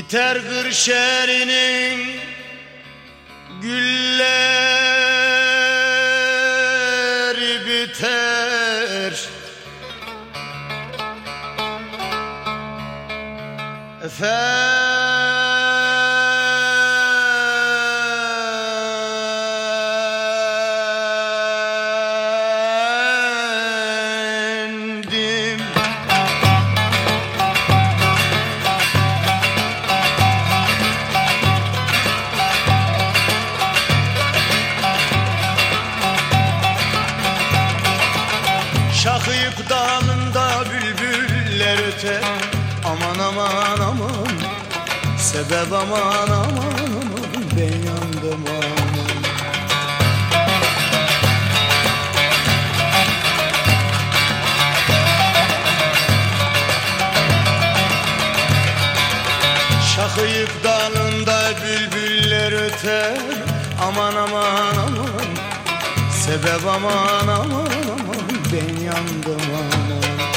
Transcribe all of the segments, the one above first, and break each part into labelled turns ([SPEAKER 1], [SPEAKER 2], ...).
[SPEAKER 1] Biter Kırşehir'in gülleri biter. Efendim Sebep aman aman aman Ben yandım aman. Şahıyık dağında bülbüller öter. Aman aman aman. Sebep aman aman aman Ben yandım aman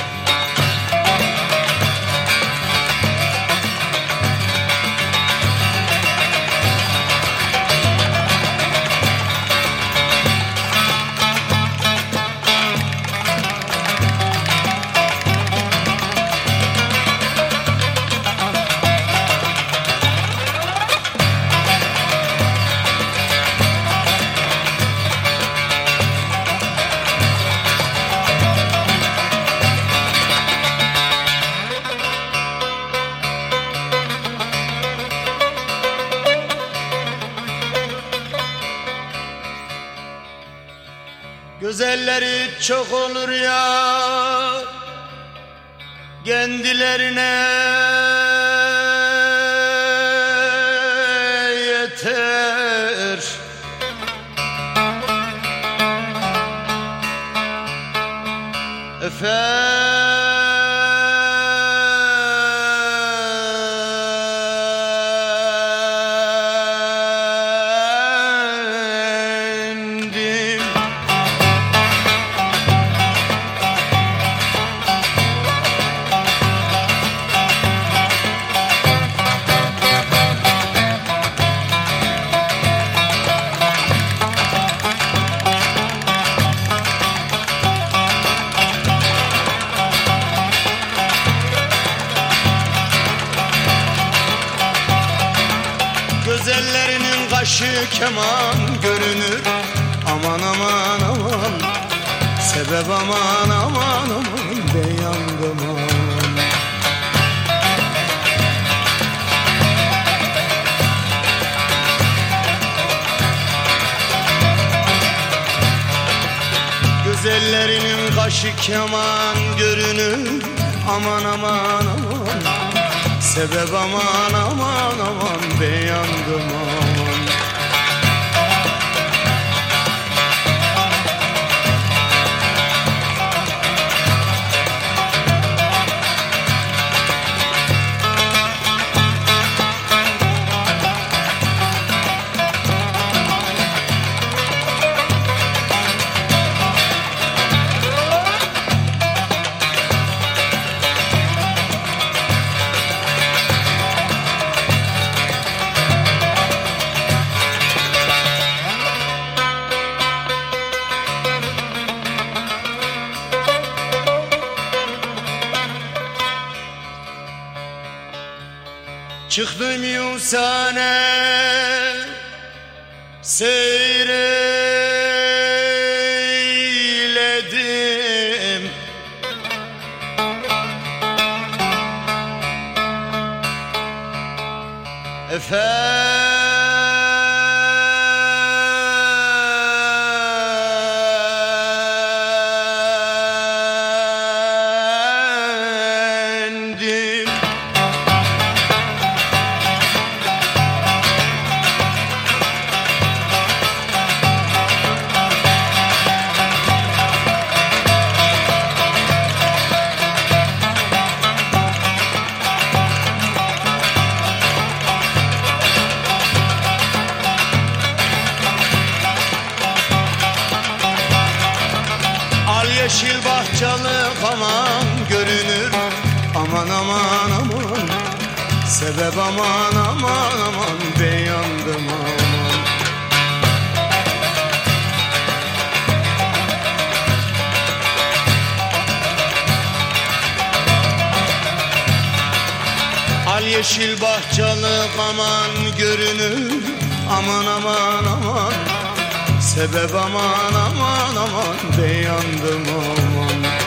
[SPEAKER 1] Güzelleri çok olur ya. Kendilerine yeter. Efendim Gözellerinin kaşı keman görünür. Aman aman aman. Sebep aman aman aman. Ben yandım aman. Güzellerinin kaşı keman görünür. Aman aman aman Sebep aman aman aman Ben aman Çıktım Yusane Seyreyledim Efendim aman görünür. Aman aman aman. Sebep aman aman aman. Beyandım aman. Al yeşil bahçalı aman görünür. Aman aman aman. Sebep aman aman aman. Beyandım aman